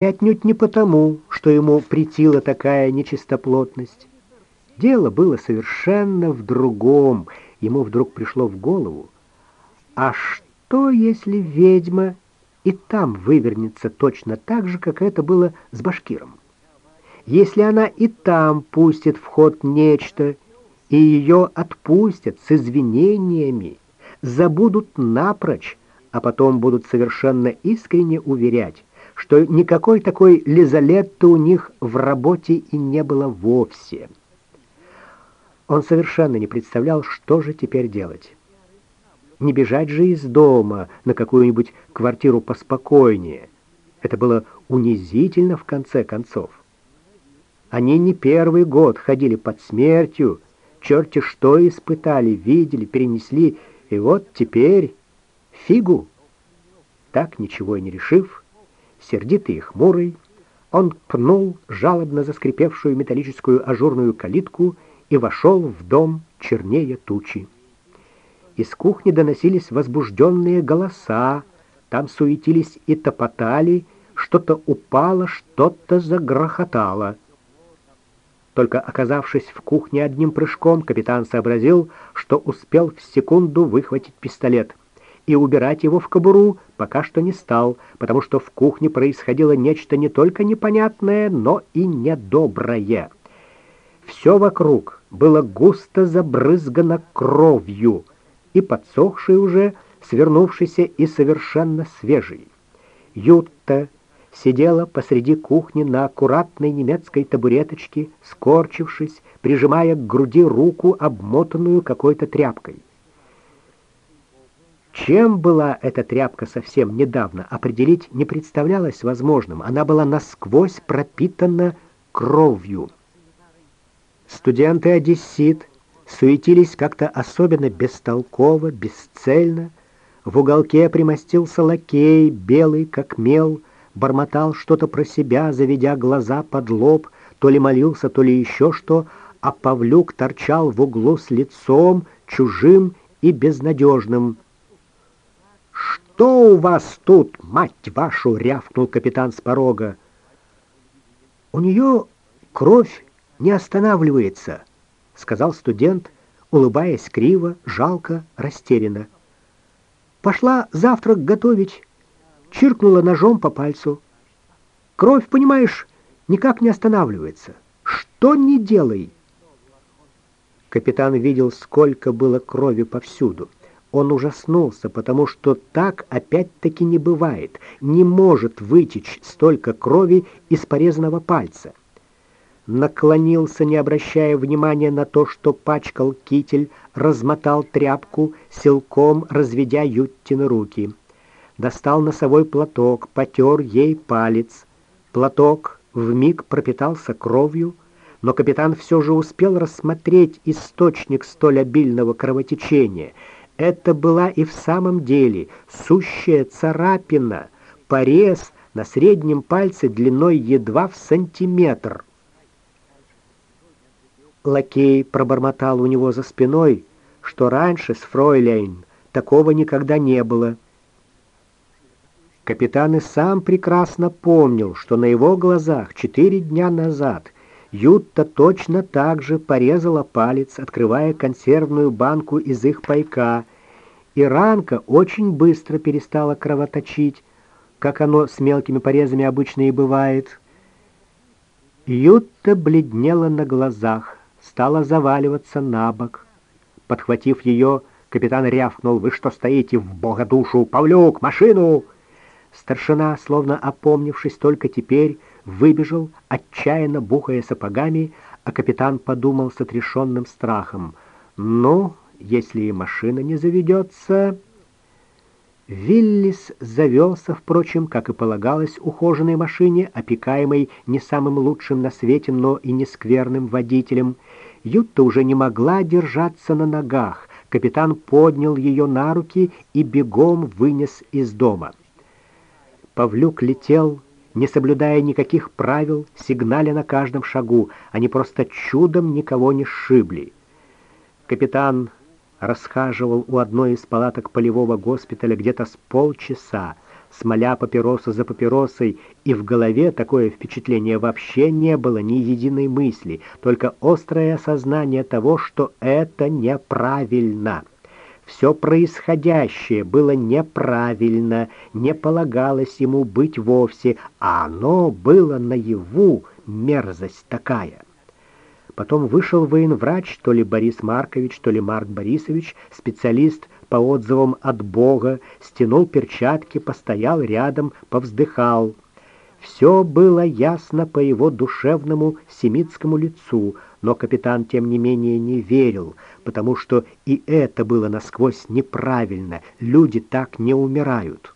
И отнюдь не потому, что ему претила такая нечистоплотность. Дело было совершенно в другом. Ему вдруг пришло в голову. А что, если ведьма и там вывернется точно так же, как это было с башкиром? Если она и там пустит в ход нечто, и ее отпустят с извинениями, забудут напрочь, а потом будут совершенно искренне уверять, что никакой такой Лизалетты у них в работе и не было вовсе. Он совершенно не представлял, что же теперь делать. Не бежать же из дома на какую-нибудь квартиру поспокойнее. Это было унизительно в конце концов. Они не первый год ходили под смертью, черти что испытали, видели, перенесли, и вот теперь фигу. Так, ничего и не решив, сердитый и хмурый, он пнул жалобно заскрипевшую металлическую ажурную калитку и вошел в дом чернее тучи. Из кухни доносились возбужденные голоса, там суетились и топотали, что-то упало, что-то загрохотало. Только оказавшись в кухне одним прыжком, капитан сообразил, что успел в секунду выхватить пистолет — и убирать его в кобуру пока что не стал, потому что в кухне происходило нечто не только непонятное, но и недоброе. Все вокруг было густо забрызгано кровью, и подсохший уже, свернувшийся и совершенно свежий. Ютта сидела посреди кухни на аккуратной немецкой табуреточке, скорчившись, прижимая к груди руку, обмотанную какой-то тряпкой. Чем была эта тряпка совсем недавно, определить не представлялось возможным. Она была насквозь пропитана кровью. Студенты-одессит суетились как-то особенно бестолково, бесцельно. В уголке примостился лакей, белый как мел, бормотал что-то про себя, заведя глаза под лоб, то ли молился, то ли еще что, а Павлюк торчал в углу с лицом чужим и безнадежным. «Что у вас тут, мать вашу?» — рявкнул капитан с порога. «У нее кровь не останавливается», — сказал студент, улыбаясь криво, жалко, растерянно. «Пошла завтрак готовить», — чиркнула ножом по пальцу. «Кровь, понимаешь, никак не останавливается. Что не делай!» Капитан видел, сколько было крови повсюду. Он ужаснулся, потому что так опять-таки не бывает. Не может вытечь столько крови из порезанного пальца. Наклонился, не обращая внимания на то, что пачкал китель, размотал тряпку, силком разведя Юттины руки. Достал носовой платок, потер ей палец. Платок вмиг пропитался кровью, но капитан все же успел рассмотреть источник столь обильного кровотечения — это была и в самом деле сущая царапина, порез на среднем пальце длиной едва в сантиметр. Лакей пробормотал у него за спиной, что раньше с фройляйн такого никогда не было. Капитан и сам прекрасно помнил, что на его глазах четыре дня назад Ютта точно так же порезала палец, открывая консервную банку из их пайка, и ранка очень быстро перестала кровоточить, как оно с мелкими порезами обычно и бывает. Ютта бледнела на глазах, стала заваливаться на бок. Подхватив ее, капитан рявкнул, «Вы что стоите в бога душу? Павлюк, машину!» Старшина, словно опомнившись только теперь, выбежал, отчаянно бухая сапогами, а капитан подумал с отрешенным страхом. «Ну, если и машина не заведется...» Виллис завелся, впрочем, как и полагалось ухоженной машине, опекаемой не самым лучшим на свете, но и не скверным водителем. Ютта уже не могла держаться на ногах. Капитан поднял ее на руки и бегом вынес из дома. Павлюк летел не соблюдая никаких правил, сигналя на каждом шагу. Они просто чудом никого не сшибли. Капитан расхаживал у одной из палаток полевого госпиталя где-то с полчаса, смоля папиросу за папиросой, и в голове такое впечатление вообще не было ни единой мысли, только острое осознание того, что это неправильно. Все происходящее было неправильно, не полагалось ему быть вовсе, а оно было наяву, мерзость такая. Потом вышел военврач, то ли Борис Маркович, то ли Марк Борисович, специалист по отзывам от Бога, стянул перчатки, постоял рядом, повздыхал. Все было ясно по его душевному семитскому лицу, но капитан, тем не менее, не верил, потому что и это было насквозь неправильно. Люди так не умирают.